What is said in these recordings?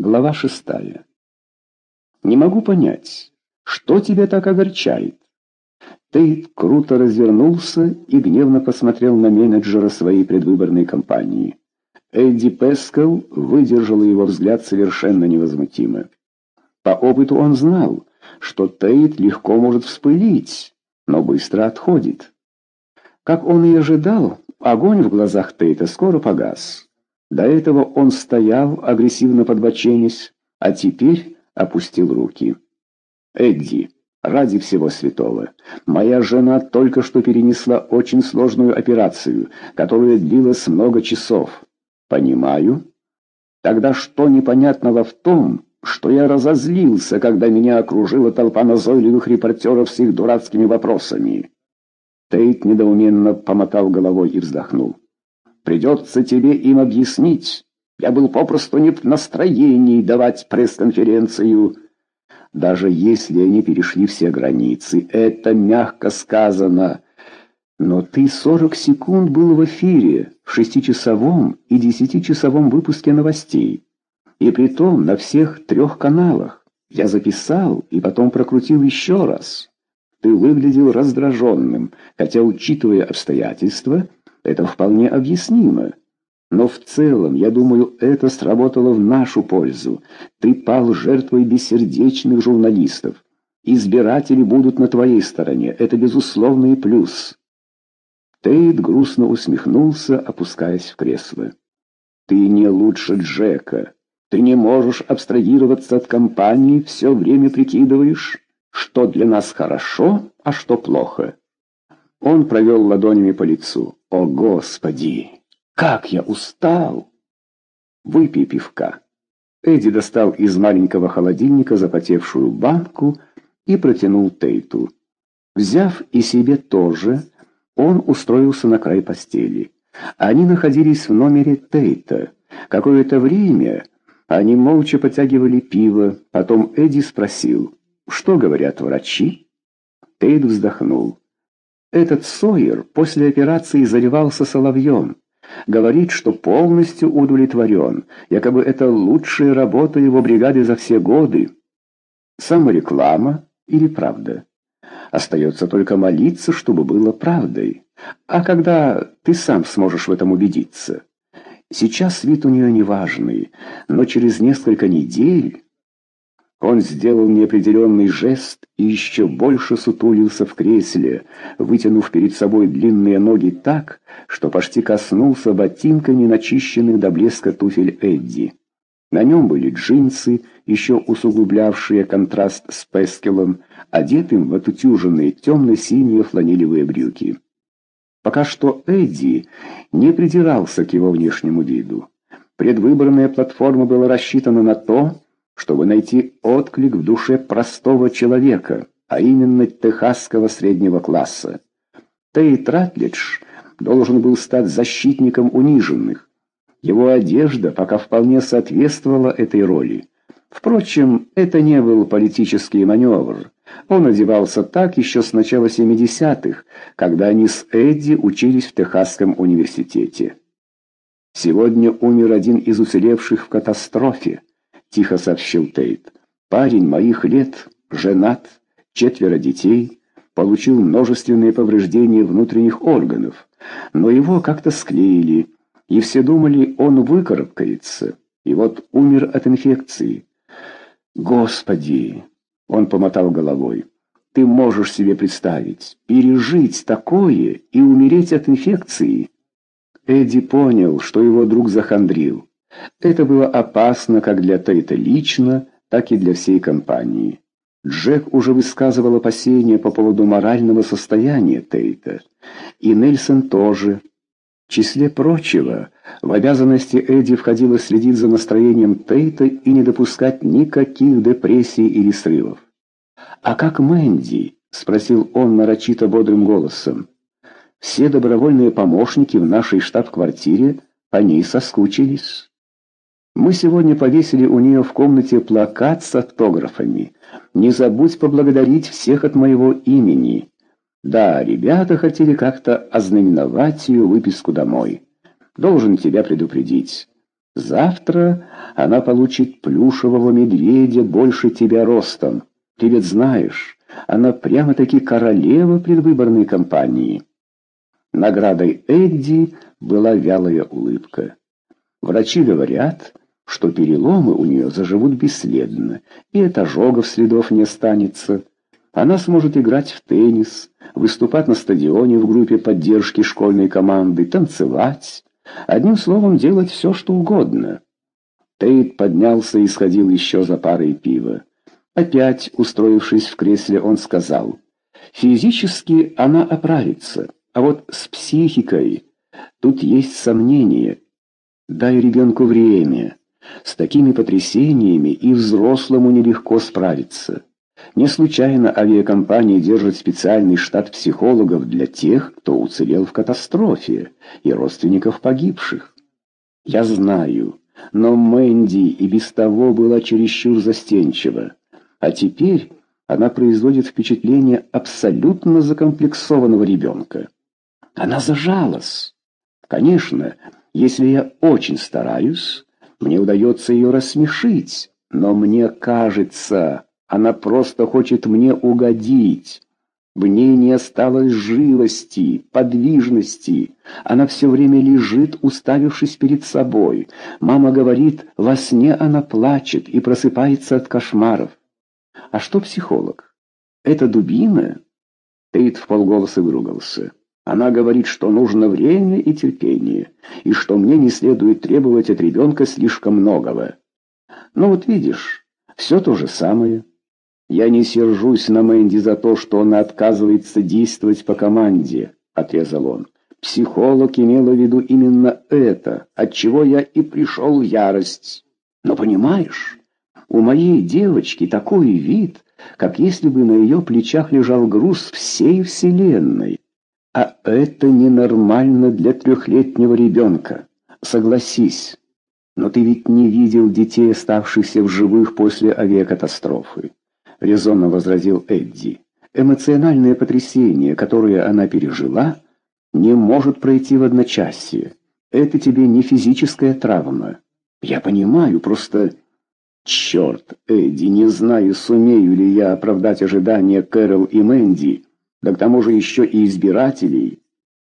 Глава шестая. «Не могу понять, что тебя так огорчает?» Тейт круто развернулся и гневно посмотрел на менеджера своей предвыборной кампании. Эдди Пескал выдержал его взгляд совершенно невозмутимо. По опыту он знал, что Тейт легко может вспылить, но быстро отходит. Как он и ожидал, огонь в глазах Тейта скоро погас. До этого он стоял, агрессивно подбоченясь, а теперь опустил руки. «Эдди, ради всего святого, моя жена только что перенесла очень сложную операцию, которая длилась много часов. Понимаю? Тогда что непонятного в том, что я разозлился, когда меня окружила толпа назойливых репортеров с их дурацкими вопросами?» Тейт недоуменно помотал головой и вздохнул. Придется тебе им объяснить. Я был попросту не в настроении давать пресс-конференцию. Даже если они перешли все границы, это мягко сказано. Но ты 40 секунд был в эфире, в шестичасовом и десятичасовом выпуске новостей. И притом на всех трех каналах. Я записал и потом прокрутил еще раз. Ты выглядел раздраженным, хотя, учитывая обстоятельства, это вполне объяснимо. Но в целом, я думаю, это сработало в нашу пользу. Ты пал жертвой бессердечных журналистов. Избиратели будут на твоей стороне. Это безусловный плюс. Тейт грустно усмехнулся, опускаясь в кресло. Ты не лучше Джека. Ты не можешь абстрагироваться от компании, все время прикидываешь, что для нас хорошо, а что плохо. Он провел ладонями по лицу. «О, Господи! Как я устал!» «Выпей пивка». Эдди достал из маленького холодильника запотевшую банку и протянул Тейту. Взяв и себе тоже, он устроился на край постели. Они находились в номере Тейта. Какое-то время они молча потягивали пиво, потом Эдди спросил, что говорят врачи? Тейт вздохнул. Этот Сойер после операции заливался соловьем. Говорит, что полностью удовлетворен, якобы это лучшая работа его бригады за все годы. Самореклама или правда? Остается только молиться, чтобы было правдой. А когда ты сам сможешь в этом убедиться? Сейчас вид у нее неважный, но через несколько недель... Он сделал неопределенный жест и еще больше сутулился в кресле, вытянув перед собой длинные ноги так, что почти коснулся ботинками начищенных до блеска туфель Эдди. На нем были джинсы, еще усугублявшие контраст с Пескелом, одетым в отутюженные темно-синие фланелевые брюки. Пока что Эдди не придирался к его внешнему виду. Предвыборная платформа была рассчитана на то, чтобы найти отклик в душе простого человека, а именно техасского среднего класса. Тейт Ратлидж должен был стать защитником униженных. Его одежда пока вполне соответствовала этой роли. Впрочем, это не был политический маневр. Он одевался так еще с начала 70-х, когда они с Эдди учились в Техасском университете. Сегодня умер один из уцелевших в катастрофе. — тихо сообщил Тейт. «Парень моих лет, женат, четверо детей, получил множественные повреждения внутренних органов, но его как-то склеили, и все думали, он выкарабкается, и вот умер от инфекции. Господи!» — он помотал головой. «Ты можешь себе представить, пережить такое и умереть от инфекции?» Эдди понял, что его друг захандрил. Это было опасно как для Тейта лично, так и для всей компании. Джек уже высказывал опасения по поводу морального состояния Тейта. И Нельсон тоже. В числе прочего, в обязанности Эдди входило следить за настроением Тейта и не допускать никаких депрессий или срывов. «А как Мэнди?» — спросил он нарочито бодрым голосом. «Все добровольные помощники в нашей штаб-квартире по ней соскучились». Мы сегодня повесили у нее в комнате плакат с автографами. Не забудь поблагодарить всех от моего имени. Да, ребята хотели как-то ознаменовать ее выписку домой. Должен тебя предупредить. Завтра она получит плюшевого медведя больше тебя ростом. Ты ведь знаешь, она прямо-таки королева предвыборной кампании. Наградой Эдди была вялая улыбка. Врачи говорят, что переломы у нее заживут бесследно, и от ожогов следов не останется. Она сможет играть в теннис, выступать на стадионе в группе поддержки школьной команды, танцевать, одним словом, делать все, что угодно. Тейт поднялся и сходил еще за парой пива. Опять, устроившись в кресле, он сказал, «Физически она оправится, а вот с психикой тут есть сомнения. Дай ребенку время. С такими потрясениями и взрослому нелегко справиться». Не случайно авиакомпания держит специальный штат психологов для тех, кто уцелел в катастрофе, и родственников погибших. Я знаю, но Мэнди и без того была чересчур застенчива. А теперь она производит впечатление абсолютно закомплексованного ребенка. Она зажалась. Конечно, если я очень стараюсь, мне удается ее рассмешить, но мне кажется, она просто хочет мне угодить. В ней не осталось живости, подвижности. Она все время лежит, уставившись перед собой. Мама говорит, во сне она плачет и просыпается от кошмаров. А что психолог? Это дубина? Тейт вполголоса выругался. Она говорит, что нужно время и терпение, и что мне не следует требовать от ребенка слишком многого. Но вот видишь, все то же самое. Я не сержусь на Мэнди за то, что она отказывается действовать по команде, отрезал он. Психолог имела в виду именно это, от чего я и пришел в ярость. Но понимаешь, у моей девочки такой вид, как если бы на ее плечах лежал груз всей вселенной. А это ненормально для трехлетнего ребенка. Согласись. Но ты ведь не видел детей, оставшихся в живых после авиакатастрофы. Резонно возразил Эдди. Эмоциональное потрясение, которое она пережила, не может пройти в одночасье. Это тебе не физическая травма. Я понимаю, просто Черт, Эдди, не знаю, сумею ли я оправдать ожидания Кэрол и Мэнди, да к тому же еще и избирателей.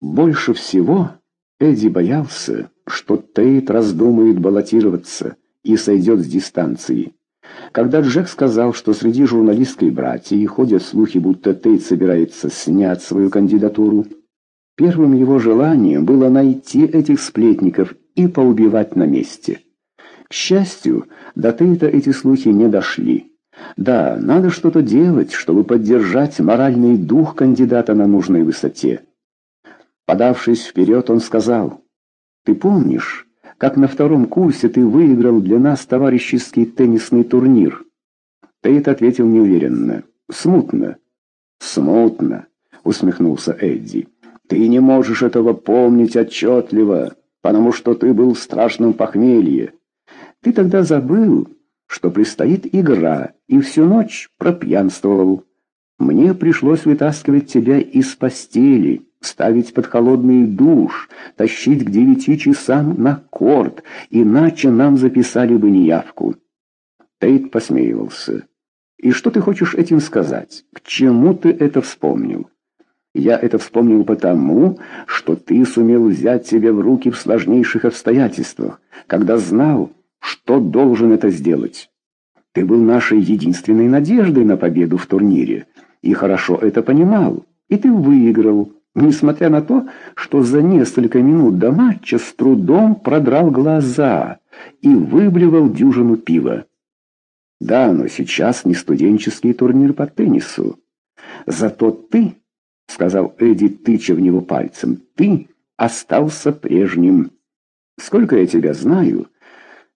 Больше всего Эдди боялся, что Тейт раздумает баллотироваться и сойдет с дистанции. Когда Джек сказал, что среди журналистской братьи ходят слухи, будто Тейт собирается снять свою кандидатуру, первым его желанием было найти этих сплетников и поубивать на месте. К счастью, до Тейта эти слухи не дошли. Да, надо что-то делать, чтобы поддержать моральный дух кандидата на нужной высоте. Подавшись вперед, он сказал, «Ты помнишь, как на втором курсе ты выиграл для нас товарищеский теннисный турнир?» Тейт ответил неуверенно, «Смутно». «Смутно», — усмехнулся Эдди. «Ты не можешь этого помнить отчетливо, потому что ты был в страшном похмелье. Ты тогда забыл, что предстоит игра, и всю ночь пропьянствовал. Мне пришлось вытаскивать тебя из постели, ставить под холодный душ, тащить к девяти часам на корт, иначе нам записали бы неявку. Тейт посмеивался. «И что ты хочешь этим сказать? К чему ты это вспомнил?» «Я это вспомнил потому, что ты сумел взять себя в руки в сложнейших обстоятельствах, когда знал, что должен это сделать. Ты был нашей единственной надеждой на победу в турнире, и хорошо это понимал, и ты выиграл, несмотря на то, что за несколько минут до матча с трудом продрал глаза и выблевал дюжину пива. Да, но сейчас не студенческий турнир по теннису. Зато ты, — сказал Эдди, тыча в него пальцем, — ты остался прежним. Сколько я тебя знаю, —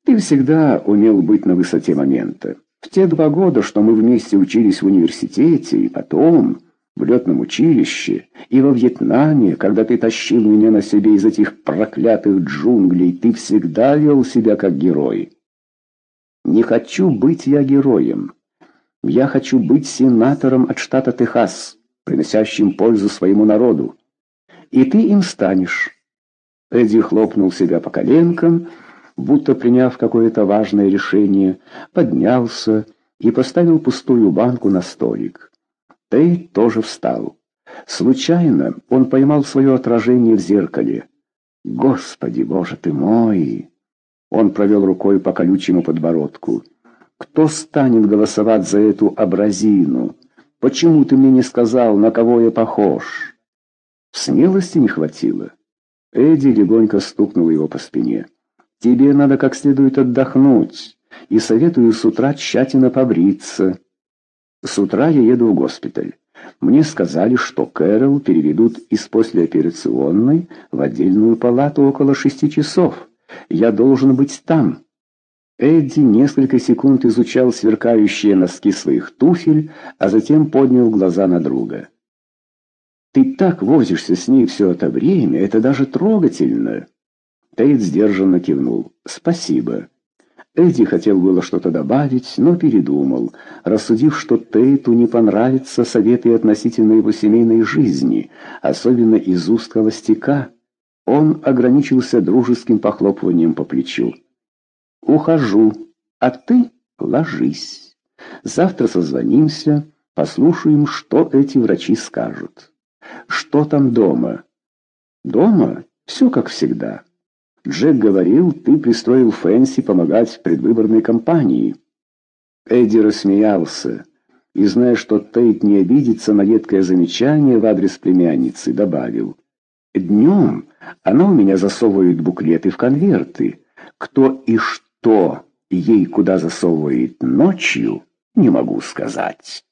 ты всегда умел быть на высоте момента. В те два года, что мы вместе учились в университете, и потом в летном училище, и во Вьетнаме, когда ты тащил меня на себе из этих проклятых джунглей, ты всегда вел себя как герой. Не хочу быть я героем. Я хочу быть сенатором от штата Техас, приносящим пользу своему народу. И ты им станешь. Эдди хлопнул себя по коленкам, будто приняв какое-то важное решение, поднялся и поставил пустую банку на столик. Тейт тоже встал. Случайно он поймал свое отражение в зеркале. «Господи, боже ты мой!» Он провел рукой по колючему подбородку. «Кто станет голосовать за эту абразину? Почему ты мне не сказал, на кого я похож?» Смелости не хватило. Эдди легонько стукнул его по спине. «Тебе надо как следует отдохнуть, и советую с утра тщательно побриться. С утра я еду в госпиталь. Мне сказали, что Кэрол переведут из послеоперационной в отдельную палату около шести часов. Я должен быть там». Эдди несколько секунд изучал сверкающие носки своих туфель, а затем поднял глаза на друга. Ты так возишься с ней все это время, это даже трогательно. Тейт сдержанно кивнул. Спасибо. Эдди хотел было что-то добавить, но передумал, рассудив, что Тейту не понравятся советы относительно его семейной жизни, особенно из уст холостяка. Он ограничился дружеским похлопыванием по плечу. «Ухожу, а ты ложись. Завтра созвонимся, послушаем, что эти врачи скажут». Что там дома? Дома все как всегда. Джек говорил, ты пристроил Фэнси помогать в предвыборной кампании. Эдди рассмеялся и, зная, что Тейт не обидится на едкое замечание в адрес племянницы, добавил. Днем она у меня засовывает буклеты в конверты. Кто и что ей куда засовывает ночью, не могу сказать.